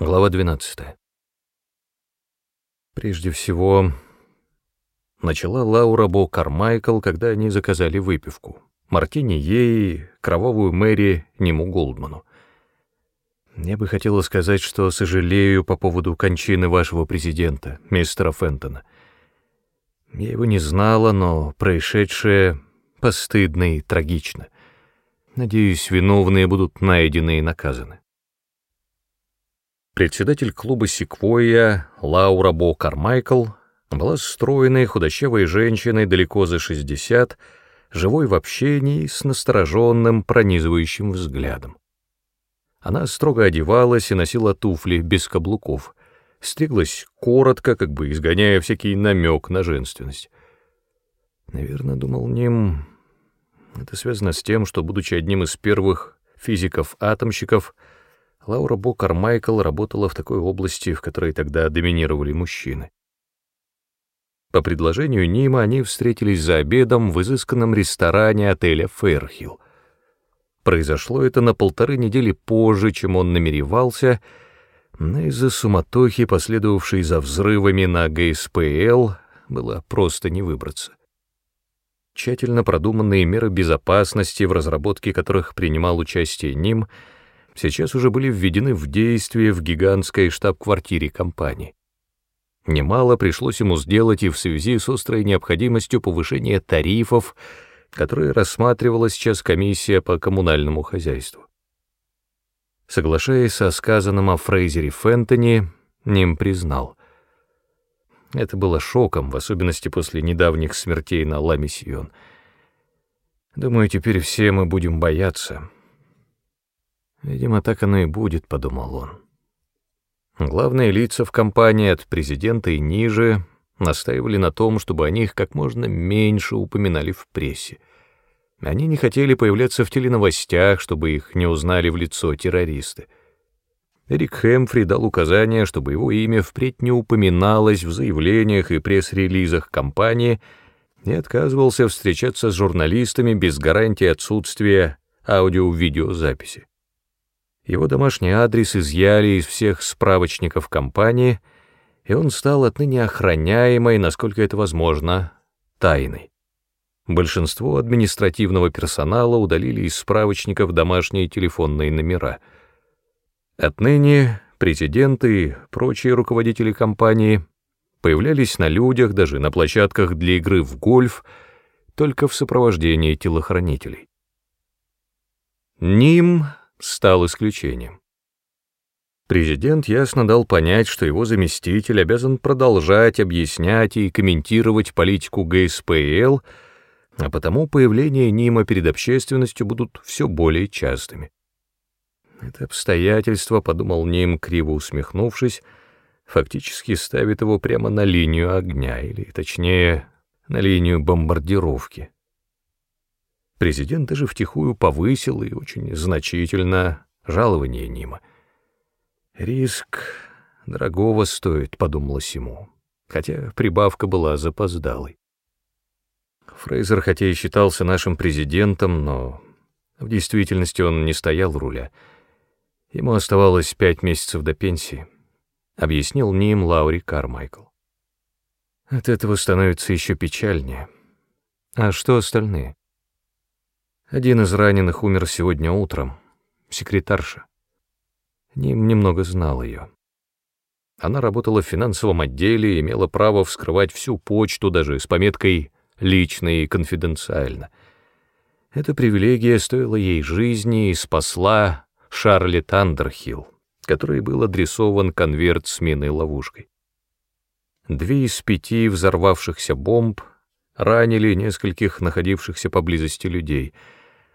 Глава 12. Прежде всего, начала Лаура Бо Кармайкл, когда они заказали выпивку. Мартини ей, кровавую Мэри, Ниму Голдману. Я бы хотела сказать, что сожалею по поводу кончины вашего президента, мистера Фентона. Я его не знала, но происшедшее постыдно и трагично. Надеюсь, виновные будут найдены и наказаны. Председатель клуба «Секвойя» Лаура Бо Кармайкл была стройной, худощавой женщиной далеко за 60, живой в общении с настороженным, пронизывающим взглядом. Она строго одевалась и носила туфли без каблуков, стриглась коротко, как бы изгоняя всякий намек на женственность. Наверное, думал Ним, это связано с тем, что, будучи одним из первых физиков-атомщиков, Лаура Бо Кармайкл работала в такой области, в которой тогда доминировали мужчины. По предложению Нима они встретились за обедом в изысканном ресторане отеля «Фэрхилл». Произошло это на полторы недели позже, чем он намеревался, но из-за суматохи, последовавшей за взрывами на ГСПЛ, было просто не выбраться. Тщательно продуманные меры безопасности, в разработке которых принимал участие Ним — сейчас уже были введены в действие в гигантской штаб-квартире компании. Немало пришлось ему сделать и в связи с острой необходимостью повышения тарифов, которые рассматривала сейчас комиссия по коммунальному хозяйству. Соглашаясь со сказанным о Фрейзере Фентони, Ним признал. Это было шоком, в особенности после недавних смертей на Ламисион. Думаю, теперь все мы будем бояться, Видимо, так оно и будет, подумал он. Главные лица в компании от президента и ниже настаивали на том, чтобы о них как можно меньше упоминали в прессе. Они не хотели появляться в теленовостях, чтобы их не узнали в лицо террористы. Эрик Хэмфри дал указание, чтобы его имя впредь не упоминалось в заявлениях и пресс-релизах компании, и отказывался встречаться с журналистами без гарантии отсутствия аудио-видеозаписи. Его домашний адрес изъяли из всех справочников компании, и он стал отныне охраняемой, насколько это возможно, тайной. Большинство административного персонала удалили из справочников домашние телефонные номера. Отныне президенты и прочие руководители компании появлялись на людях, даже на площадках для игры в гольф, только в сопровождении телохранителей. Ним стал исключением. Президент ясно дал понять, что его заместитель обязан продолжать объяснять и комментировать политику ГСПЛ, а потому появления Нима перед общественностью будут все более частыми. Это обстоятельство, подумал Ним, криво усмехнувшись, фактически ставит его прямо на линию огня, или, точнее, на линию бомбардировки. Президент даже втихую повысил и очень значительно жалование Нима. «Риск дорогого стоит», — подумалось ему, хотя прибавка была запоздалой. Фрейзер хотя и считался нашим президентом, но в действительности он не стоял в руля. Ему оставалось пять месяцев до пенсии, — объяснил Ним Лаури Кармайкл. От этого становится еще печальнее. А что остальные? Один из раненых умер сегодня утром, секретарша. Ним немного знал ее. Она работала в финансовом отделе и имела право вскрывать всю почту даже с пометкой «лично» и «конфиденциально». Эта привилегия стоила ей жизни и спасла Шарли Тандерхилл, который был адресован конверт с миной ловушкой. Две из пяти взорвавшихся бомб ранили нескольких находившихся поблизости людей —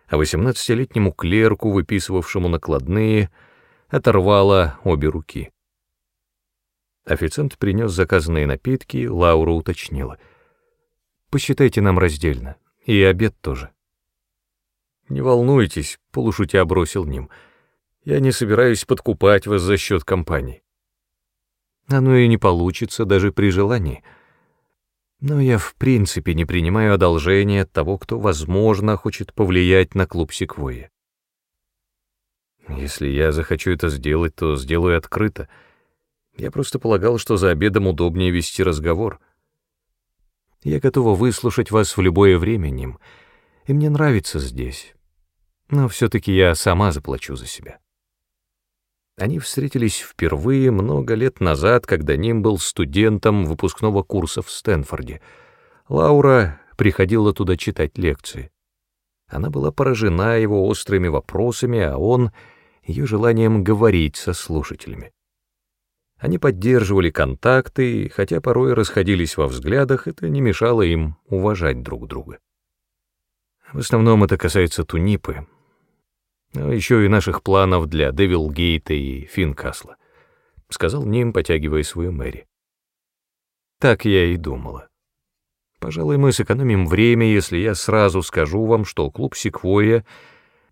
а восемнадцатилетнему клерку, выписывавшему накладные, оторвала обе руки. Официант принес заказанные напитки, Лаура уточнила. «Посчитайте нам раздельно, и обед тоже». «Не волнуйтесь», — полушутя бросил Ним. «Я не собираюсь подкупать вас за счет компании». «Оно и не получится даже при желании». Но я в принципе не принимаю одолжения от того, кто, возможно, хочет повлиять на клуб Секвойя. Если я захочу это сделать, то сделаю открыто. Я просто полагал, что за обедом удобнее вести разговор. Я готова выслушать вас в любое время, Ним, и мне нравится здесь. Но все-таки я сама заплачу за себя. Они встретились впервые много лет назад, когда Ним был студентом выпускного курса в Стэнфорде. Лаура приходила туда читать лекции. Она была поражена его острыми вопросами, а он — ее желанием говорить со слушателями. Они поддерживали контакты, хотя порой расходились во взглядах, это не мешало им уважать друг друга. В основном это касается Тунипы, но еще и наших планов для Девилгейта и Финкасла, — сказал Ним, потягивая свою Мэри. Так я и думала. Пожалуй, мы сэкономим время, если я сразу скажу вам, что клуб «Секвойя»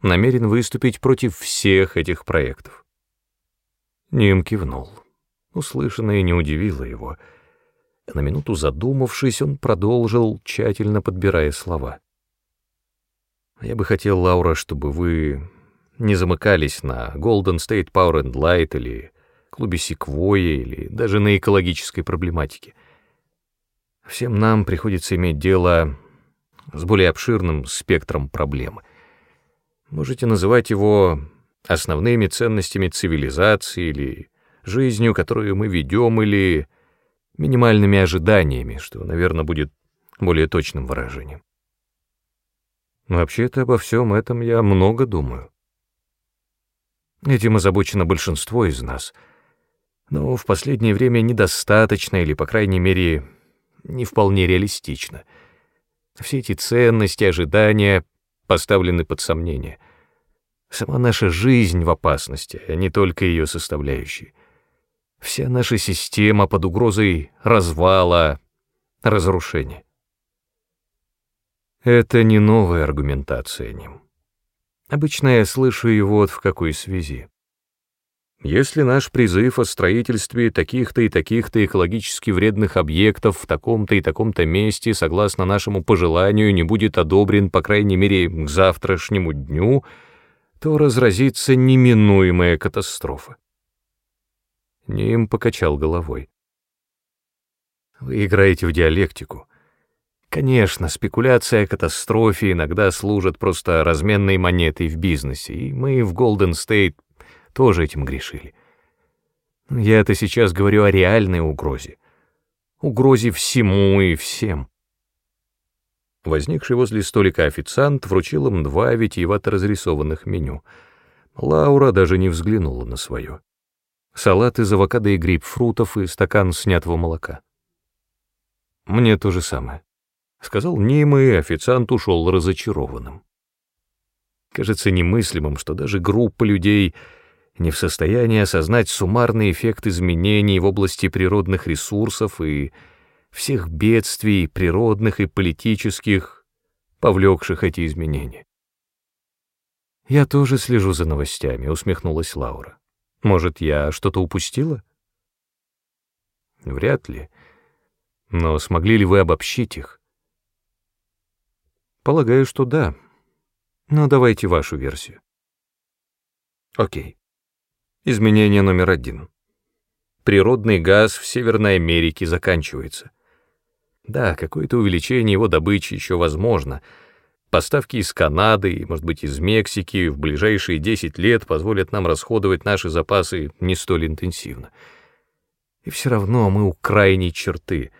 намерен выступить против всех этих проектов. Ним кивнул. Услышанное не удивило его. На минуту задумавшись, он продолжил, тщательно подбирая слова. «Я бы хотел, Лаура, чтобы вы не замыкались на Golden State Power and Light или клубе Секвойя или даже на экологической проблематике. Всем нам приходится иметь дело с более обширным спектром проблем. Можете называть его основными ценностями цивилизации или жизнью, которую мы ведем, или минимальными ожиданиями, что, наверное, будет более точным выражением. Вообще-то обо всем этом я много думаю. Этим озабочено большинство из нас, но в последнее время недостаточно или, по крайней мере, не вполне реалистично. Все эти ценности, ожидания поставлены под сомнение. Сама наша жизнь в опасности, а не только ее составляющие. Вся наша система под угрозой развала, разрушения. Это не новая аргументация ним. Обычно я слышу его вот в какой связи. Если наш призыв о строительстве таких-то и таких-то экологически вредных объектов в таком-то и таком-то месте, согласно нашему пожеланию, не будет одобрен, по крайней мере, к завтрашнему дню, то разразится неминуемая катастрофа. Ним покачал головой. Вы играете в диалектику. Конечно, спекуляция о катастрофе иногда служит просто разменной монетой в бизнесе, и мы в Golden State тоже этим грешили. я это сейчас говорю о реальной угрозе. Угрозе всему и всем. Возникший возле столика официант вручил им два витиевато разрисованных меню. Лаура даже не взглянула на свое салат из авокадо и грейпфрутов и стакан снятого молока. «Мне то же самое», — сказал Нима, и официант ушел разочарованным. Кажется немыслимым, что даже группа людей не в состоянии осознать суммарный эффект изменений в области природных ресурсов и всех бедствий, природных и политических, повлекших эти изменения. «Я тоже слежу за новостями», — усмехнулась Лаура. Может, я что-то упустила? Вряд ли. Но смогли ли вы обобщить их? Полагаю, что да. Но давайте вашу версию. Окей. Изменение номер один. Природный газ в Северной Америке заканчивается. Да, какое-то увеличение его добычи еще возможно — Поставки из Канады и, может быть, из Мексики в ближайшие 10 лет позволят нам расходовать наши запасы не столь интенсивно. И все равно мы у крайней черты.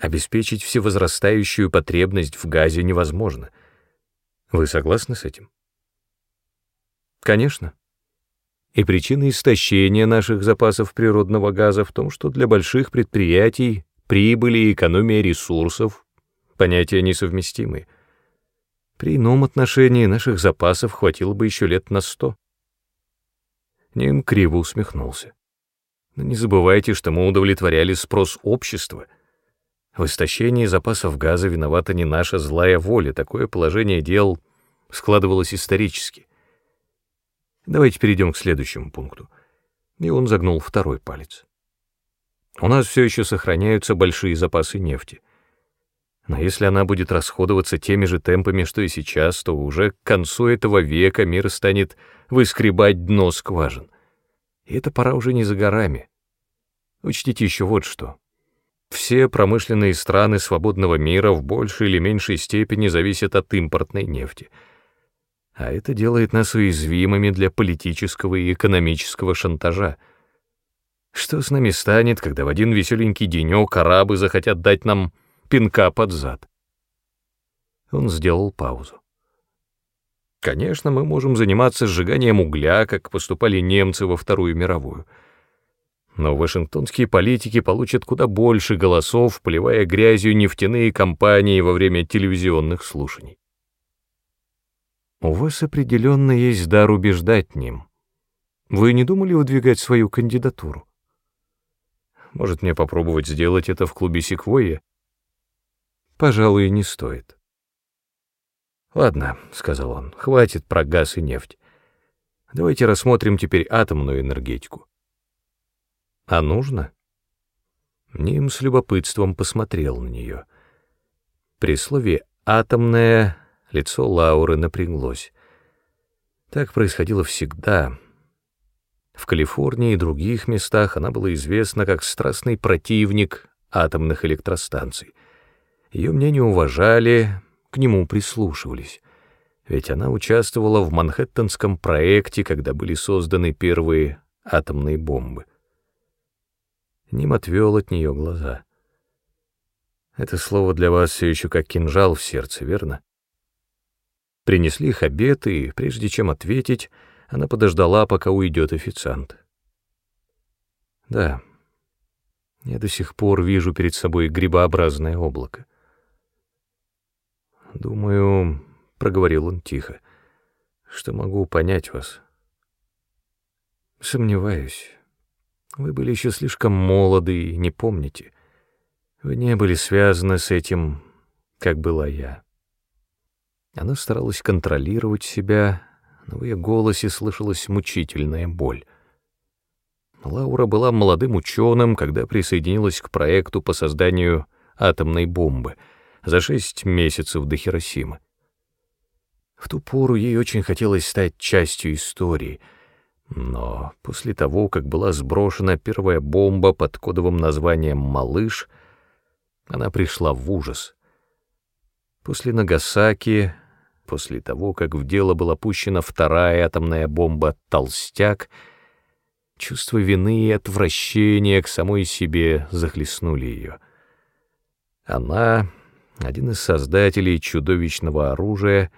Обеспечить всевозрастающую потребность в газе невозможно. Вы согласны с этим? Конечно. И причина истощения наших запасов природного газа в том, что для больших предприятий прибыли и экономия ресурсов — понятия несовместимые — при ином отношении наших запасов хватило бы еще лет на сто. Ним криво усмехнулся. Но не забывайте, что мы удовлетворяли спрос общества. В истощении запасов газа виновата не наша злая воля, такое положение дел складывалось исторически. Давайте перейдем к следующему пункту. И он загнул второй палец. У нас все еще сохраняются большие запасы нефти — но если она будет расходоваться теми же темпами, что и сейчас, то уже к концу этого века мир станет выскребать дно скважин. И это пора уже не за горами. Учтите еще вот что. Все промышленные страны свободного мира в большей или меньшей степени зависят от импортной нефти. А это делает нас уязвимыми для политического и экономического шантажа. Что с нами станет, когда в один веселенький денек арабы захотят дать нам пинка под зад? Он сделал паузу. Конечно, мы можем заниматься сжиганием угля, как поступали немцы во Вторую мировую. Но вашингтонские политики получат куда больше голосов, поливая грязью нефтяные компании во время телевизионных слушаний. У вас определенно есть дар убеждать ним. Вы не думали выдвигать свою кандидатуру? Может, мне попробовать сделать это в клубе Секвойя? Пожалуй, не стоит. «Ладно», — сказал он, — «хватит про газ и нефть. Давайте рассмотрим теперь атомную энергетику». «А нужно?» Ним с любопытством посмотрел на нее. При слове «атомная» лицо Лауры напряглось. Так происходило всегда. В Калифорнии и других местах она была известна как страстный противник атомных электростанций. Ее мнение уважали, к нему прислушивались, ведь она участвовала в Манхэттенском проекте, когда были созданы первые атомные бомбы. Ним отвел от нее глаза. Это слово для вас все еще как кинжал в сердце, верно? Принесли их обед, и, прежде чем ответить, она подождала, пока уйдет официант. Да, я до сих пор вижу перед собой грибообразное облако. «Думаю, — проговорил он тихо, — что могу понять вас. Сомневаюсь. Вы были еще слишком молоды и не помните. Вы не были связаны с этим, как была я». Она старалась контролировать себя, но в ее голосе слышалась мучительная боль. Лаура была молодым ученым, когда присоединилась к проекту по созданию атомной бомбы — за шесть месяцев до Хиросимы. В ту пору ей очень хотелось стать частью истории, но после того, как была сброшена первая бомба под кодовым названием «Малыш», она пришла в ужас. После Нагасаки, после того, как в дело была пущена вторая атомная бомба «Толстяк», чувство вины и отвращения к самой себе захлестнули ее. Она один из создателей чудовищного оружия,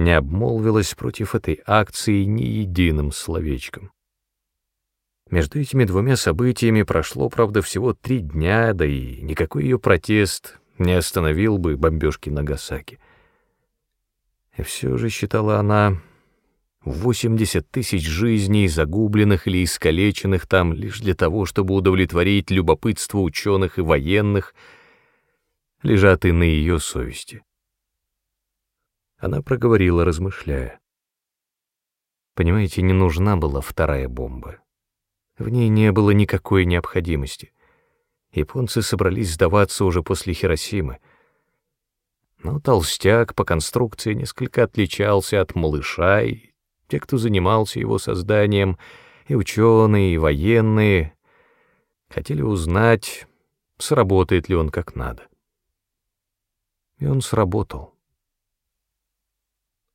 не обмолвилась против этой акции ни единым словечком. Между этими двумя событиями прошло, правда, всего три дня, да и никакой ее протест не остановил бы бомбежки Нагасаки. И все же, считала она, 80 тысяч жизней, загубленных или искалеченных там лишь для того, чтобы удовлетворить любопытство ученых и военных — лежат и на ее совести. Она проговорила, размышляя. Понимаете, не нужна была вторая бомба. В ней не было никакой необходимости. Японцы собрались сдаваться уже после Хиросимы. Но толстяк по конструкции несколько отличался от малыша, и те, кто занимался его созданием, и ученые, и военные, хотели узнать, сработает ли он как надо. И он сработал.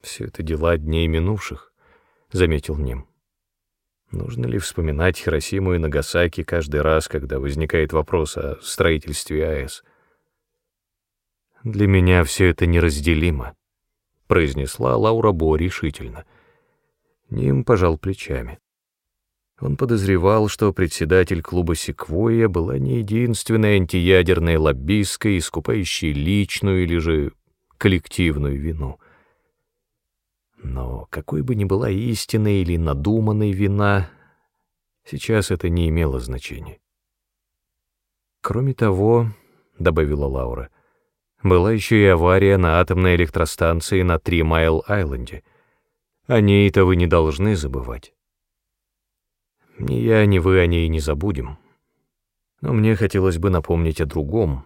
«Все это дела дней минувших», — заметил Ним. «Нужно ли вспоминать Хиросиму и Нагасаки каждый раз, когда возникает вопрос о строительстве АЭС?» «Для меня все это неразделимо», — произнесла Лаура Бо решительно. Ним пожал плечами. Он подозревал, что председатель клуба «Секвойя» была не единственной антиядерной лоббисткой, искупающей личную или же коллективную вину. Но какой бы ни была истинной или надуманной вина, сейчас это не имело значения. Кроме того, — добавила Лаура, — была еще и авария на атомной электростанции на Три Майл-Айленде. О ней-то вы не должны забывать. Ни я, ни вы о ней не забудем. Но мне хотелось бы напомнить о другом.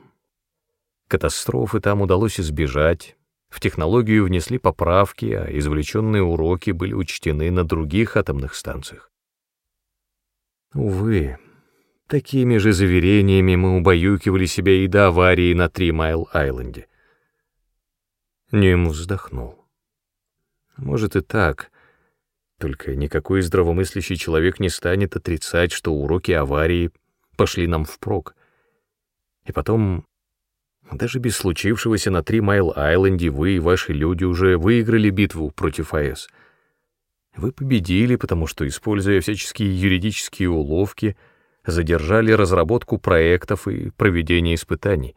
Катастрофы там удалось избежать, В технологию внесли поправки, а извлеченные уроки были учтены на других атомных станциях. Увы, такими же заверениями мы убаюкивали себя и до аварии на Три Майл-Айленде. Ним вздохнул. Может и так, только никакой здравомыслящий человек не станет отрицать, что уроки аварии пошли нам впрок. И потом, даже без случившегося на Три Майл-Айленде вы и ваши люди уже выиграли битву против АЭС. Вы победили, потому что, используя всяческие юридические уловки, задержали разработку проектов и проведение испытаний.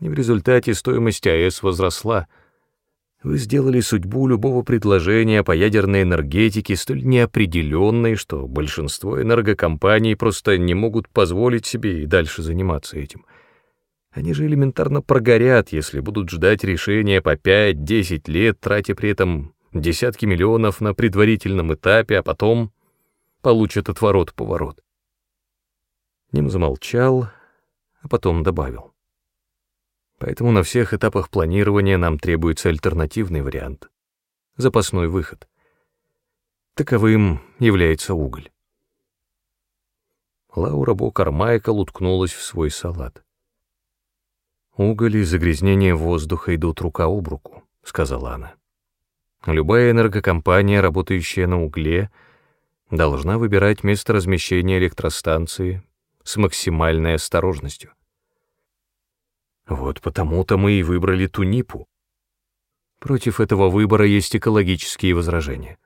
И в результате стоимость АЭС возросла. Вы сделали судьбу любого предложения по ядерной энергетике столь неопределенной, что большинство энергокомпаний просто не могут позволить себе и дальше заниматься этим. Они же элементарно прогорят, если будут ждать решения по 5-10 лет, тратя при этом десятки миллионов на предварительном этапе, а потом получат отворот-поворот. Ним замолчал, а потом добавил. Поэтому на всех этапах планирования нам требуется альтернативный вариант, запасной выход. Таковым является уголь. Лаура Бо-Кармайкл уткнулась в свой салат. «Уголь и загрязнение воздуха идут рука об руку», — сказала она. «Любая энергокомпания, работающая на угле, должна выбирать место размещения электростанции с максимальной осторожностью. Вот потому-то мы и выбрали Тунипу. Против этого выбора есть экологические возражения.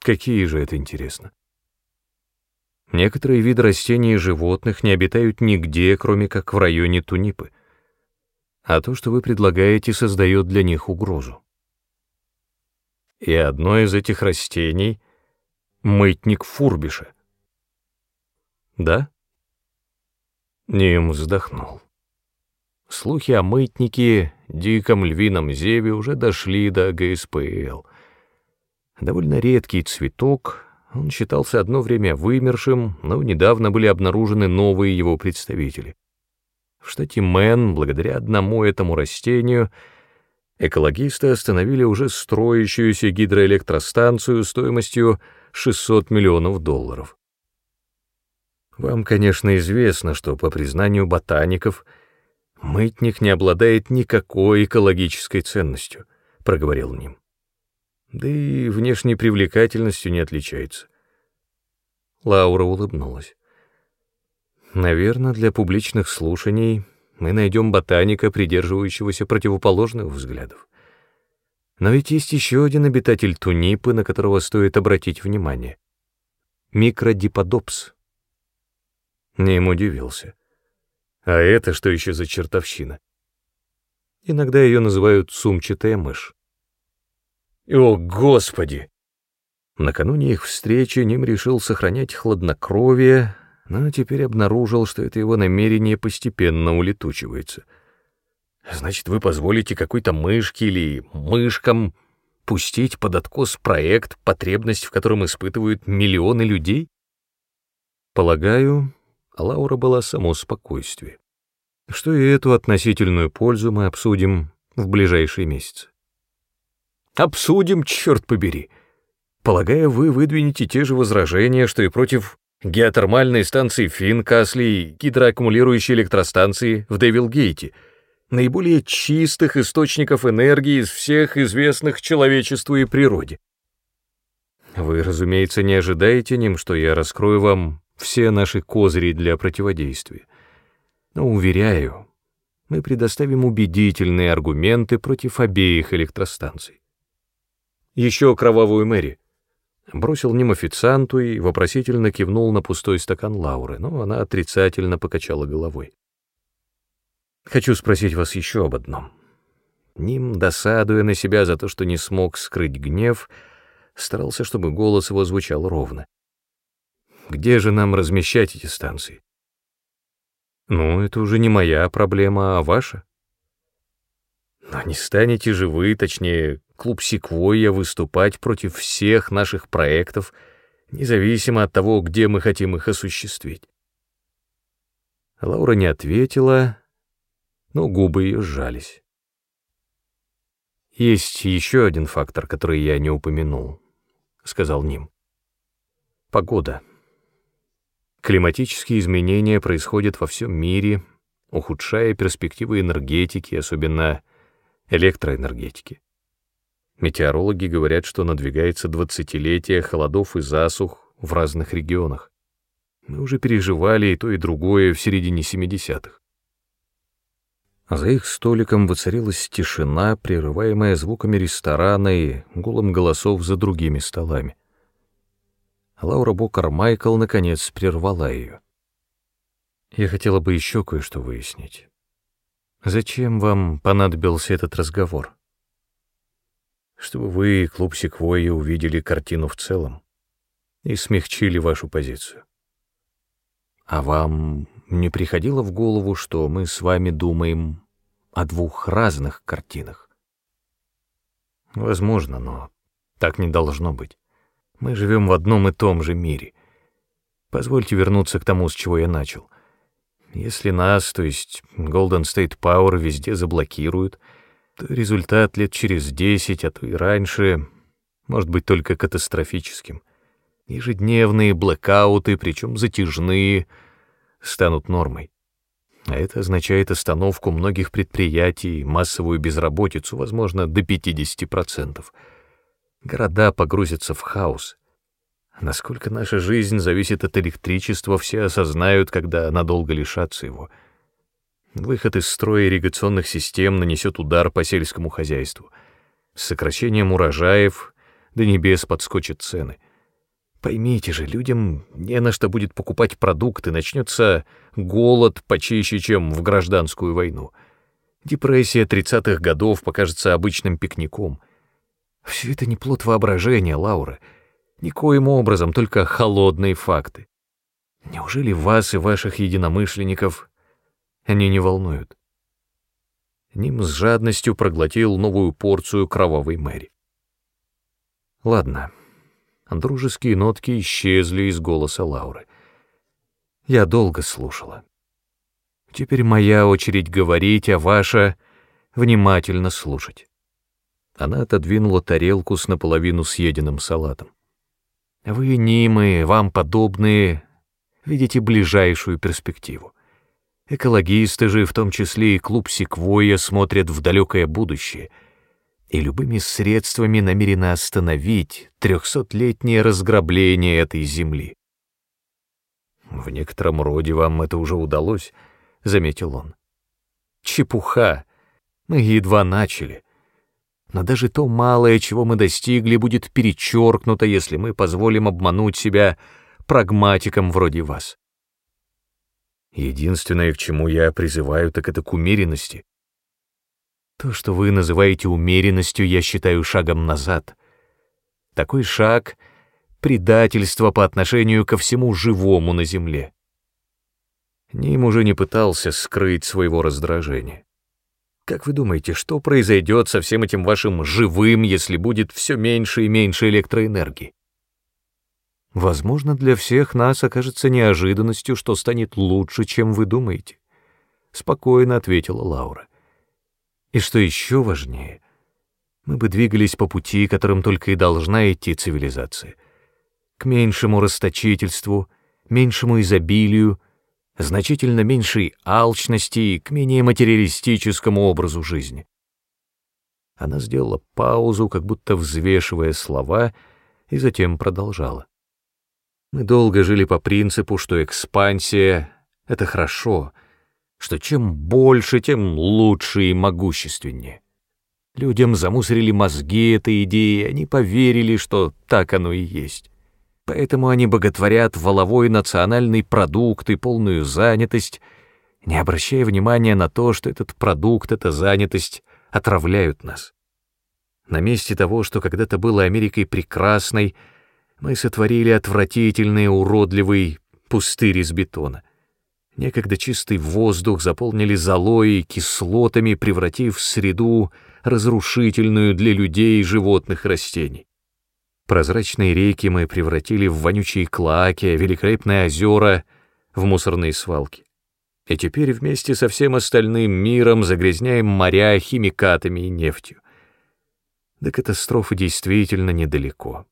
Какие же это интересно? Некоторые виды растений и животных не обитают нигде, кроме как в районе Тунипы. А то, что вы предлагаете, создает для них угрозу. И одно из этих растений — мытник Фурбиша. Да? Ним вздохнул. Слухи о мытнике, диком львином зеве уже дошли до ГСПЛ. Довольно редкий цветок, он считался одно время вымершим, но недавно были обнаружены новые его представители. В штате Мэн, благодаря одному этому растению, экологисты остановили уже строящуюся гидроэлектростанцию стоимостью 600 миллионов долларов. Вам, конечно, известно, что, по признанию ботаников, мытник не обладает никакой экологической ценностью, — проговорил Ним да и внешней привлекательностью не отличается. Лаура улыбнулась. Наверное, для публичных слушаний мы найдем ботаника, придерживающегося противоположных взглядов. Но ведь есть еще один обитатель тунипы, на которого стоит обратить внимание. Микродиподопс. Ним удивился. А это что еще за чертовщина? Иногда ее называют сумчатая мышь. О, Господи! Накануне их встречи Ним решил сохранять хладнокровие, но теперь обнаружил, что это его намерение постепенно улетучивается. Значит, вы позволите какой-то мышке или мышкам пустить под откос проект, потребность в котором испытывают миллионы людей? Полагаю, Лаура была само спокойствие, что и эту относительную пользу мы обсудим в ближайшие месяцы. Обсудим, черт побери. Полагаю, вы выдвинете те же возражения, что и против геотермальной станции Финкасли и гидроаккумулирующей электростанции в Девилгейте, наиболее чистых источников энергии из всех известных человечеству и природе. Вы, разумеется, не ожидаете ним, что я раскрою вам все наши козыри для противодействия. Но, уверяю, мы предоставим убедительные аргументы против обеих электростанций еще кровавую Мэри. Бросил ним официанту и вопросительно кивнул на пустой стакан Лауры, но она отрицательно покачала головой. «Хочу спросить вас еще об одном». Ним, досадуя на себя за то, что не смог скрыть гнев, старался, чтобы голос его звучал ровно. «Где же нам размещать эти станции?» «Ну, это уже не моя проблема, а ваша». «Но не станете же вы, точнее, клуб «Секвойя» выступать против всех наших проектов, независимо от того, где мы хотим их осуществить. Лаура не ответила, но губы ее сжались. Есть еще один фактор, который я не упомянул, сказал Ним. Погода. Климатические изменения происходят во всем мире, ухудшая перспективы энергетики, особенно электроэнергетики. Метеорологи говорят, что надвигается двадцатилетие холодов и засух в разных регионах. Мы уже переживали и то, и другое в середине 70-х. За их столиком воцарилась тишина, прерываемая звуками ресторана и гулом голосов за другими столами. Лаура Бокар Майкл наконец прервала ее. «Я хотела бы еще кое-что выяснить. Зачем вам понадобился этот разговор?» «Чтобы вы, клуб Секвойя, увидели картину в целом и смягчили вашу позицию. А вам не приходило в голову, что мы с вами думаем о двух разных картинах? Возможно, но так не должно быть. Мы живем в одном и том же мире. Позвольте вернуться к тому, с чего я начал. Если нас, то есть Golden State Power, везде заблокируют, результат лет через десять, а то и раньше, может быть только катастрофическим. Ежедневные блэкауты, причем затяжные, станут нормой. А это означает остановку многих предприятий, массовую безработицу, возможно, до 50%. Города погрузятся в хаос. Насколько наша жизнь зависит от электричества, все осознают, когда надолго лишатся его. Выход из строя ирригационных систем нанесет удар по сельскому хозяйству. С сокращением урожаев до небес подскочат цены. Поймите же, людям не на что будет покупать продукты, начнется голод почище, чем в гражданскую войну. Депрессия 30-х годов покажется обычным пикником. Все это не плод воображения, Лаура. Никоим образом, только холодные факты. Неужели вас и ваших единомышленников они не волнуют? Ним с жадностью проглотил новую порцию кровавой мэри. Ладно. Дружеские нотки исчезли из голоса Лауры. Я долго слушала. Теперь моя очередь говорить, а ваша — внимательно слушать. Она отодвинула тарелку с наполовину съеденным салатом. Вы, Нимы, вам подобные, видите ближайшую перспективу. Экологисты же, в том числе и клуб Секвойя, смотрят в далекое будущее — и любыми средствами намерены остановить трехсотлетнее разграбление этой земли. «В некотором роде вам это уже удалось», — заметил он. «Чепуха! Мы едва начали. Но даже то малое, чего мы достигли, будет перечеркнуто, если мы позволим обмануть себя прагматиком вроде вас. Единственное, к чему я призываю, так это к умеренности. То, что вы называете умеренностью, я считаю шагом назад. Такой шаг — предательство по отношению ко всему живому на земле. Ним уже не пытался скрыть своего раздражения. Как вы думаете, что произойдет со всем этим вашим живым, если будет все меньше и меньше электроэнергии? Возможно, для всех нас окажется неожиданностью, что станет лучше, чем вы думаете. Спокойно ответила Лаура. И что еще важнее, мы бы двигались по пути, которым только и должна идти цивилизация. К меньшему расточительству, меньшему изобилию, значительно меньшей алчности и к менее материалистическому образу жизни. Она сделала паузу, как будто взвешивая слова, и затем продолжала. Мы долго жили по принципу, что экспансия — это хорошо — что чем больше, тем лучше и могущественнее. Людям замусорили мозги этой идеей, они поверили, что так оно и есть. Поэтому они боготворят воловой национальный продукт и полную занятость, не обращая внимания на то, что этот продукт, эта занятость отравляют нас. На месте того, что когда-то было Америкой прекрасной, мы сотворили отвратительный, уродливый пустырь из бетона — Некогда чистый воздух заполнили золой и кислотами, превратив в среду разрушительную для людей, животных, растений. Прозрачные реки мы превратили в вонючие клоаки, а великолепные озера — в мусорные свалки. И теперь вместе со всем остальным миром загрязняем моря химикатами и нефтью. До катастрофы действительно недалеко.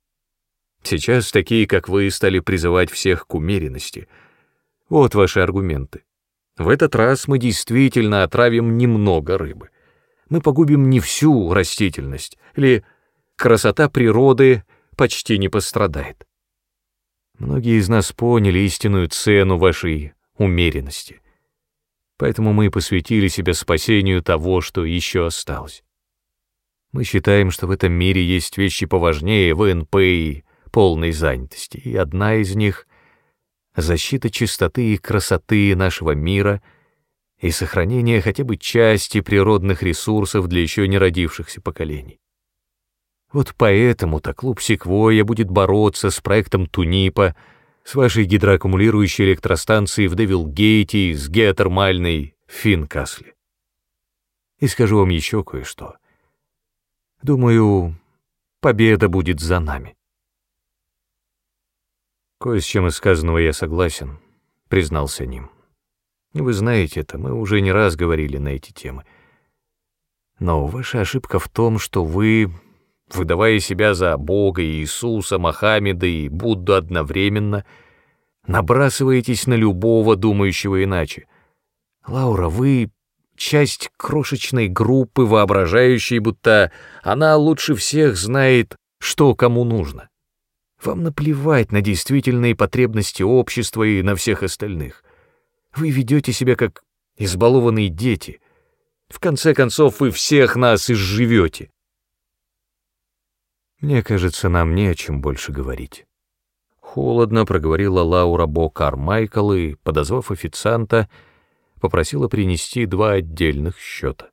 Сейчас такие, как вы, стали призывать всех к умеренности. Вот ваши аргументы. В этот раз мы действительно отравим немного рыбы. Мы погубим не всю растительность, или красота природы почти не пострадает. Многие из нас поняли истинную цену вашей умеренности. Поэтому мы посвятили себя спасению того, что еще осталось. Мы считаем, что в этом мире есть вещи поважнее ВНП и полной занятости, и одна из них — защита чистоты и красоты нашего мира и сохранение хотя бы части природных ресурсов для еще не родившихся поколений. Вот поэтому-то клуб «Секвойя» будет бороться с проектом «Тунипа», с вашей гидроаккумулирующей электростанцией в Девилгейте и с геотермальной в Финкасле. И скажу вам еще кое-что. Думаю, победа будет за нами. Кое с чем из сказанного я согласен, признался ним. Вы знаете это, мы уже не раз говорили на эти темы. Но ваша ошибка в том, что вы, выдавая себя за Бога, Иисуса, Мохаммеда и Будду одновременно, набрасываетесь на любого, думающего иначе. Лаура, вы часть крошечной группы, воображающей, будто она лучше всех знает, что кому нужно. Вам наплевать на действительные потребности общества и на всех остальных. Вы ведете себя как избалованные дети. В конце концов, вы всех нас изживете. Мне кажется, нам не о чем больше говорить. Холодно проговорила Лаура Бо Кармайкл и, подозвав официанта, попросила принести два отдельных счета.